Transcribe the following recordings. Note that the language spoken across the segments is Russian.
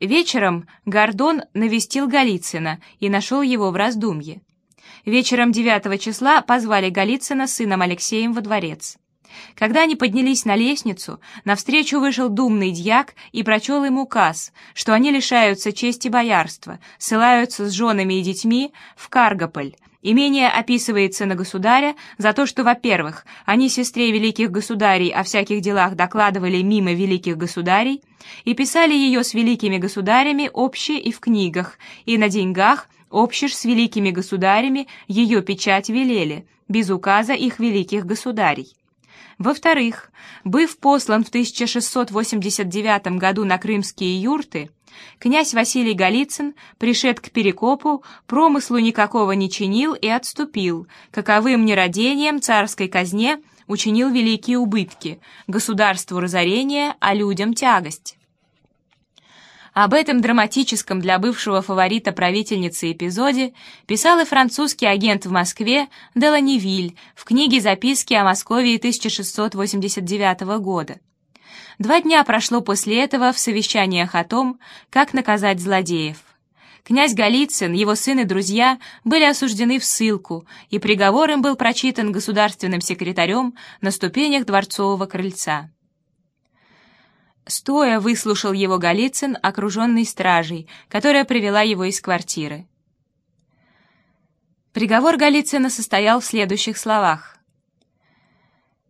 Вечером Гордон навестил Голицына и нашел его в раздумье. Вечером 9 числа позвали Голицына с сыном Алексеем во дворец. Когда они поднялись на лестницу, навстречу вышел думный дьяк и прочел им указ, что они лишаются чести боярства, ссылаются с женами и детьми в Каргополь. Имение описывается на государя за то, что, во-первых, они сестре великих государей о всяких делах докладывали мимо великих государей и писали ее с великими государями обще и в книгах, и на деньгах общиш с великими государями ее печать велели, без указа их великих государей. Во-вторых, быв послан в 1689 году на крымские юрты, князь Василий Голицын, пришед к Перекопу, промыслу никакого не чинил и отступил, каковым нерадением царской казне учинил великие убытки, государству разорение, а людям тягость. Об этом драматическом для бывшего фаворита правительницы эпизоде писал и французский агент в Москве Деланивиль в книге «Записки о Москве 1689 года». Два дня прошло после этого в совещаниях о том, как наказать злодеев. Князь Голицын, его сын и друзья были осуждены в ссылку, и приговор им был прочитан государственным секретарем на ступенях дворцового крыльца. Стоя выслушал его Голицын, окруженный стражей, которая привела его из квартиры. Приговор Голицына состоял в следующих словах.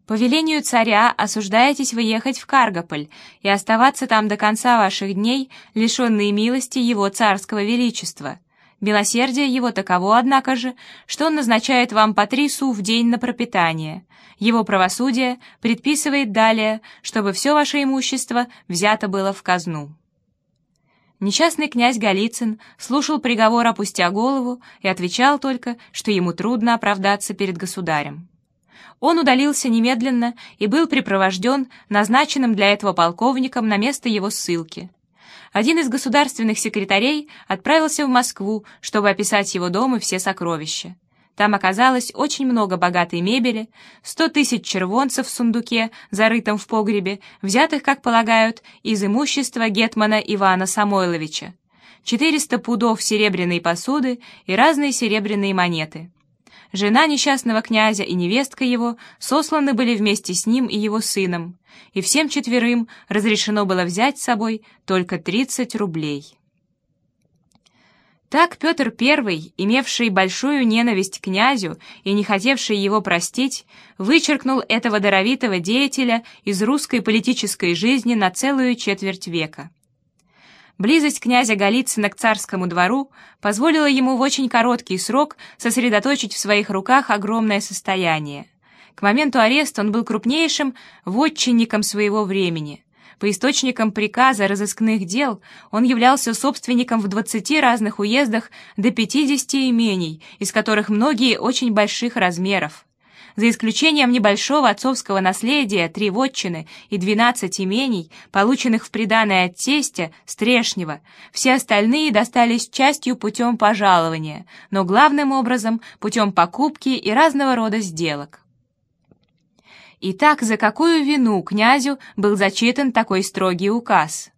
«По велению царя осуждаетесь вы ехать в Каргополь и оставаться там до конца ваших дней, лишенные милости его царского величества». Милосердие его таково, однако же, что он назначает вам по три су в день на пропитание. Его правосудие предписывает далее, чтобы все ваше имущество взято было в казну. Несчастный князь Голицын слушал приговор, опустя голову, и отвечал только, что ему трудно оправдаться перед государем. Он удалился немедленно и был припровожден назначенным для этого полковником на место его ссылки один из государственных секретарей отправился в Москву, чтобы описать его дом и все сокровища. Там оказалось очень много богатой мебели, сто тысяч червонцев в сундуке, зарытом в погребе, взятых, как полагают, из имущества гетмана Ивана Самойловича, четыреста пудов серебряной посуды и разные серебряные монеты. Жена несчастного князя и невестка его сосланы были вместе с ним и его сыном, и всем четверым разрешено было взять с собой только 30 рублей. Так Петр I, имевший большую ненависть к князю и не хотевший его простить, вычеркнул этого даровитого деятеля из русской политической жизни на целую четверть века. Близость князя Голицына к царскому двору позволила ему в очень короткий срок сосредоточить в своих руках огромное состояние. К моменту ареста он был крупнейшим вотчинником своего времени. По источникам приказа разыскных дел он являлся собственником в 20 разных уездах до 50 имений, из которых многие очень больших размеров. За исключением небольшого отцовского наследия, три вотчины и двенадцать имений, полученных в приданое от тестя, Стрешнева, все остальные достались частью путем пожалования, но главным образом путем покупки и разного рода сделок. Итак, за какую вину князю был зачитан такой строгий указ?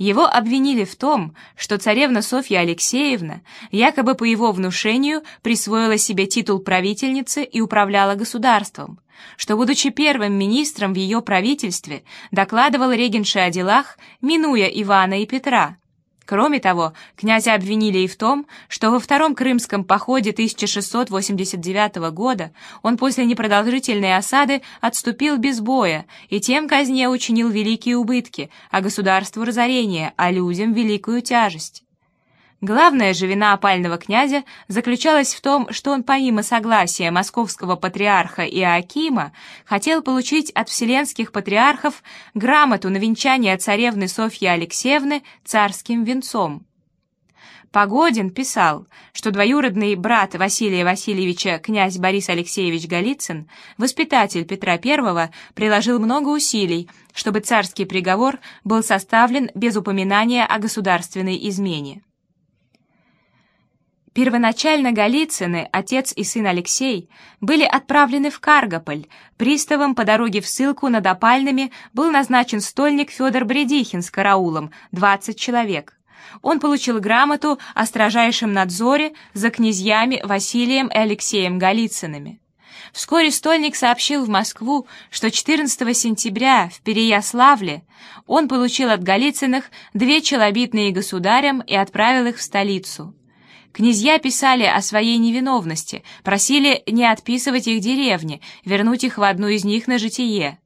Его обвинили в том, что царевна Софья Алексеевна якобы по его внушению присвоила себе титул правительницы и управляла государством, что, будучи первым министром в ее правительстве, докладывал регенше о делах, минуя Ивана и Петра, Кроме того, князя обвинили и в том, что во втором крымском походе 1689 года он после непродолжительной осады отступил без боя и тем казне учинил великие убытки, а государству разорение, а людям великую тяжесть. Главная же вина опального князя заключалась в том, что он помимо согласия московского патриарха Иоакима хотел получить от вселенских патриархов грамоту на венчание царевны Софьи Алексеевны царским венцом. Погодин писал, что двоюродный брат Василия Васильевича, князь Борис Алексеевич Голицын, воспитатель Петра I, приложил много усилий, чтобы царский приговор был составлен без упоминания о государственной измене. Первоначально Голицыны, отец и сын Алексей, были отправлены в Каргополь. Приставом по дороге в ссылку над опальными был назначен стольник Федор Бредихин с караулом, 20 человек. Он получил грамоту о строжайшем надзоре за князьями Василием и Алексеем Голицынами. Вскоре стольник сообщил в Москву, что 14 сентября в Переяславле он получил от Голицыных две челобитные государям и отправил их в столицу. Князья писали о своей невиновности, просили не отписывать их деревни, вернуть их в одну из них на житие.